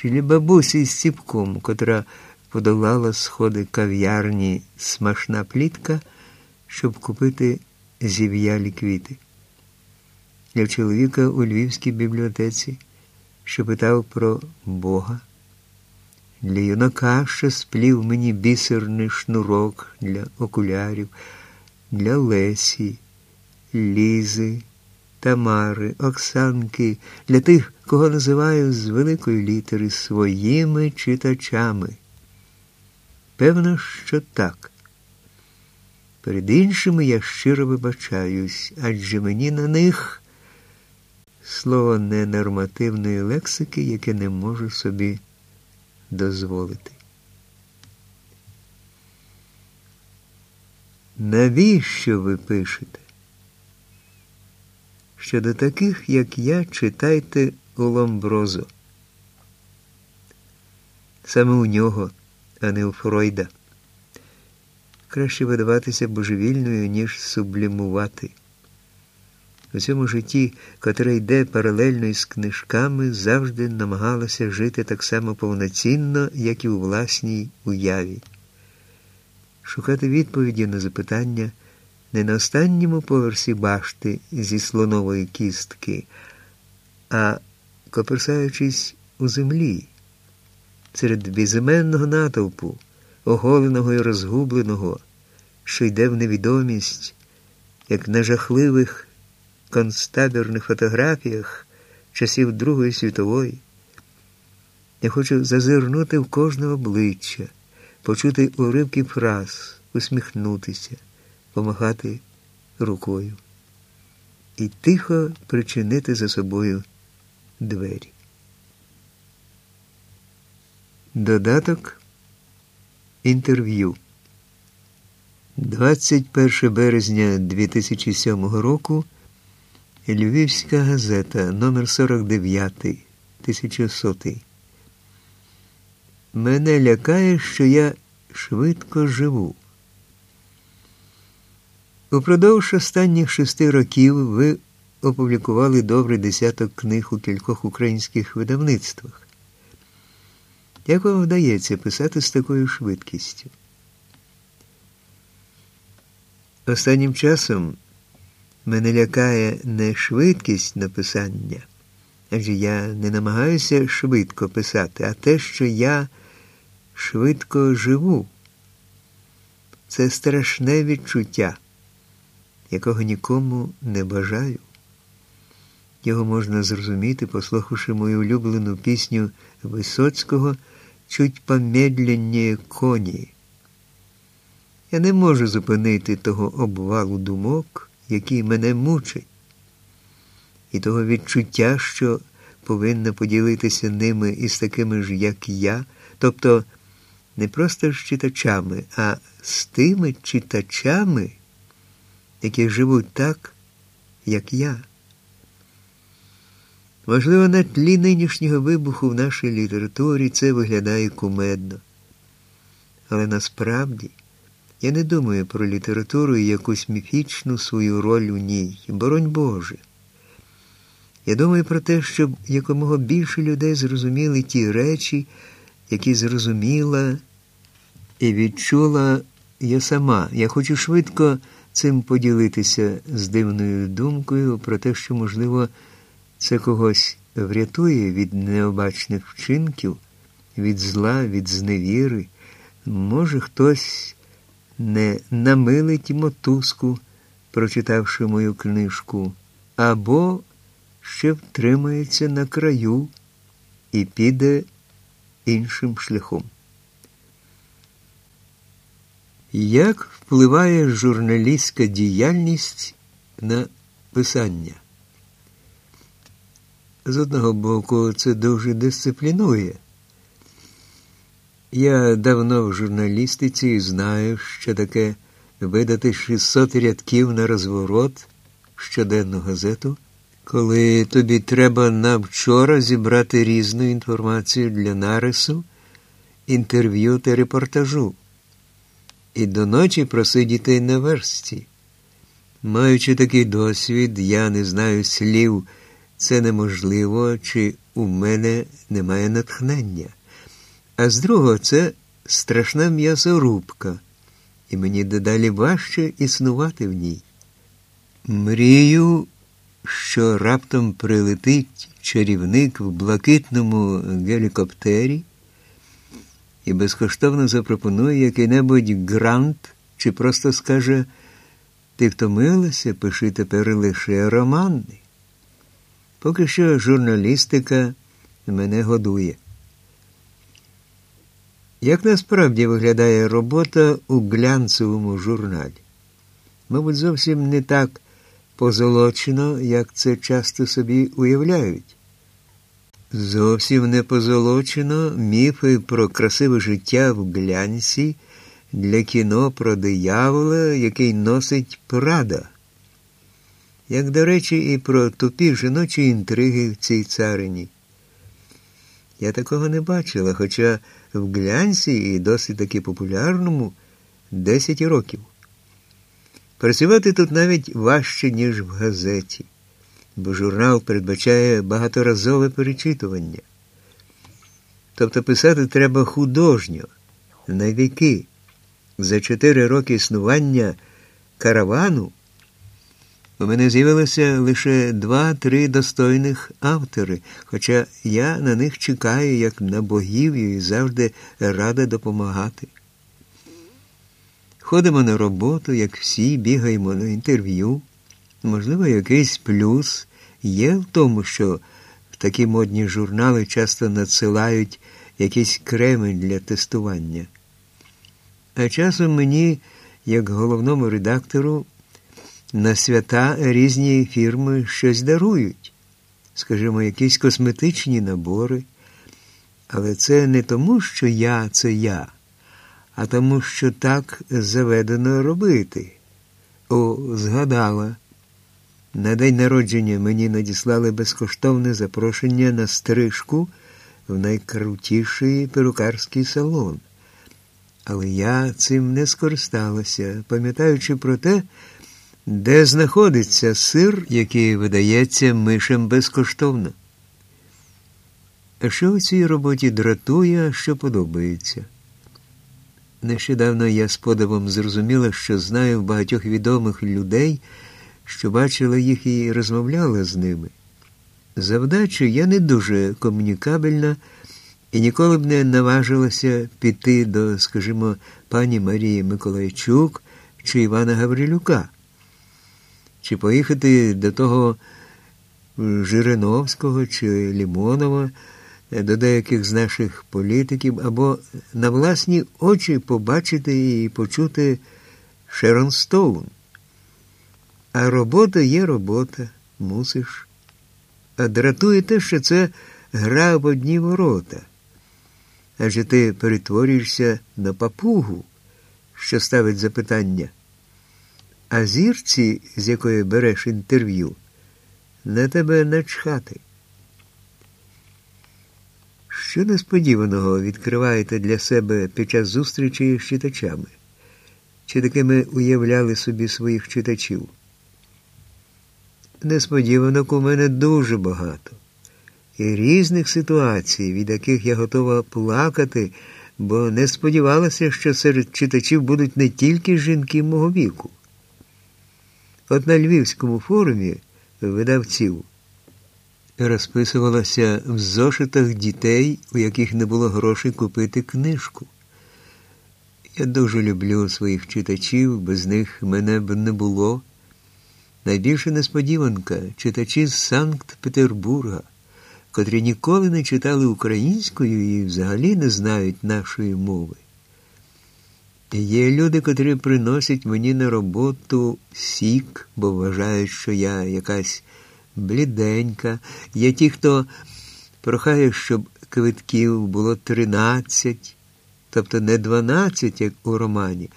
чи для бабусі з ціпком, котра подолала сходи кав'ярні смашна плітка, щоб купити зів'ялі квіти. Для чоловіка у Львівській бібліотеці, що питав про Бога. Для юнака, що сплів мені бісерний шнурок для окулярів, для Лесі, Лізи, Тамари, Оксанки, для тих, кого називаю з великої літери своїми читачами. Певно, що так. Перед іншими я щиро вибачаюсь, адже мені на них слово ненормативної лексики, яке не можу собі дозволити. Навіщо ви пишете? Щодо таких, як я, читайте у Ломброзо. Саме у нього, а не у Фройда. Краще видаватися божевільною, ніж сублімувати. У цьому житті, котре йде паралельно із книжками, завжди намагалася жити так само повноцінно, як і у власній уяві. Шукати відповіді на запитання не на останньому поверсі башти зі слонової кістки, а коперсаючись у землі, серед безіменного натовпу, оголеного і розгубленого, що йде в невідомість, як на жахливих концтабірних фотографіях часів Другої світової. Я хочу зазирнути в кожне обличчя, почути уривки фраз, усміхнутися, помахати рукою і тихо причинити за собою двері. Додаток інтерв'ю. 21 березня 2007 року. Львівська газета номер 49 1100 Мене лякає, що я швидко живу. Упродовж останніх шести років ви опублікували добрий десяток книг у кількох українських видавництвах. Як вам вдається писати з такою швидкістю? Останнім часом Мене лякає не швидкість написання, адже я не намагаюся швидко писати, а те, що я швидко живу. Це страшне відчуття, якого нікому не бажаю. Його можна зрозуміти, послухавши мою улюблену пісню Висоцького чуть помедленніє коні. Я не можу зупинити того обвалу думок який мене мучить, і того відчуття, що повинна поділитися ними із такими ж, як я, тобто не просто з читачами, а з тими читачами, які живуть так, як я. Можливо, на тлі нинішнього вибуху в нашій літературі це виглядає кумедно. Але насправді я не думаю про літературу і якусь міфічну свою роль у ній, боронь Боже. Я думаю про те, щоб якомога більше людей зрозуміли ті речі, які зрозуміла і відчула я сама. Я хочу швидко цим поділитися з дивною думкою про те, що, можливо, це когось врятує від необачних вчинків, від зла, від зневіри. Може, хтось не намилить мотузку, прочитавши мою книжку, або ще втримається на краю і піде іншим шляхом. Як впливає журналістська діяльність на писання? З одного боку, це дуже дисциплінує. Я давно в журналістиці і знаю, що таке видати 600 рядків на розворот щоденну газету, коли тобі треба на вчора зібрати різну інформацію для нарису, інтерв'ю та репортажу, і до ночі просидіти на версті. Маючи такий досвід, я не знаю слів, це неможливо чи у мене немає натхнення, а з другого це страшна м'ясорубка, і мені дедалі важче існувати в ній. Мрію, що раптом прилетить чарівник в блакитному гелікоптері і безкоштовно запропонує який-небудь грант чи просто скаже ти втомилася, пиши тепер лише романи. Поки що журналістика мене годує. Як насправді виглядає робота у глянцевому журналі? Мабуть, зовсім не так позолочено, як це часто собі уявляють. Зовсім не позолочено міфи про красиве життя в глянці для кіно про диявола, який носить прада. Як, до речі, і про тупі жіночі інтриги в цій царині. Я такого не бачила, хоча в глянці і досить таки популярному 10 років. Працювати тут навіть важче, ніж в газеті, бо журнал передбачає багаторазове перечитування. Тобто писати треба художньо, на віки. За чотири роки існування каравану у мене з'явилося лише два-три достойних автори, хоча я на них чекаю, як на богів і завжди рада допомагати. Ходимо на роботу, як всі, бігаємо на інтерв'ю. Можливо, якийсь плюс є в тому, що в такі модні журнали часто надсилають якісь креми для тестування. А часом мені, як головному редактору, на свята різні фірми щось дарують, скажімо, якісь косметичні набори. Але це не тому, що я це я, а тому, що так заведено робити. О, згадала. На день народження мені надіслали безкоштовне запрошення на стрижку в найкрутіший перукарський салон. Але я цим не скористалася, пам'ятаючи про те, де знаходиться сир, який видається мишем безкоштовно. А що у цій роботі дратує, а що подобається? Нещодавно я з подивом зрозуміла, що знаю багатьох відомих людей, що бачила їх і розмовляла з ними. Завдачу я не дуже комунікабельна і ніколи б не наважилася піти до, скажімо, пані Марії Миколайчук чи Івана Гаврилюка чи поїхати до того Жириновського чи Лімонова, до деяких з наших політиків, або на власні очі побачити і почути Шерон Стоун. А робота є робота, мусиш. А дратує те, що це гра в одні ворота. Адже ти перетворюєшся на папугу, що ставить запитання. А зірці, з якої береш інтерв'ю, на тебе начхати. Що несподіваного відкриваєте для себе під час зустрічі з читачами? Чи такими уявляли собі своїх читачів? Несподіванок у мене дуже багато. І різних ситуацій, від яких я готова плакати, бо не сподівалася, що серед читачів будуть не тільки жінки мого віку. От на Львівському форумі видавців розписувалося в зошитах дітей, у яких не було грошей купити книжку. Я дуже люблю своїх читачів, без них мене б не було. Найбільша несподіванка читачі з Санкт-Петербурга, котрі ніколи не читали українською і взагалі не знають нашої мови. Є люди, котрі приносять мені на роботу сік, бо вважають, що я якась бліденька. Є ті, хто прохає, щоб квитків було тринадцять, тобто не дванадцять, як у романі,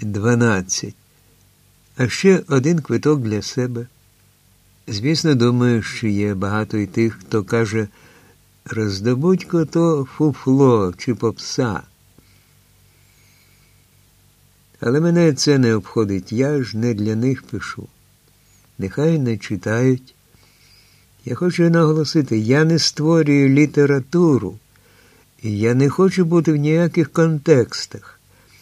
дванадцять, а ще один квиток для себе. Звісно, думаю, що є багато і тих, хто каже, роздобудь-ко то фуфло чи попса. Але мене це не обходить, я ж не для них пишу. Нехай не читають. Я хочу наголосити, я не створюю літературу, і я не хочу бути в ніяких контекстах.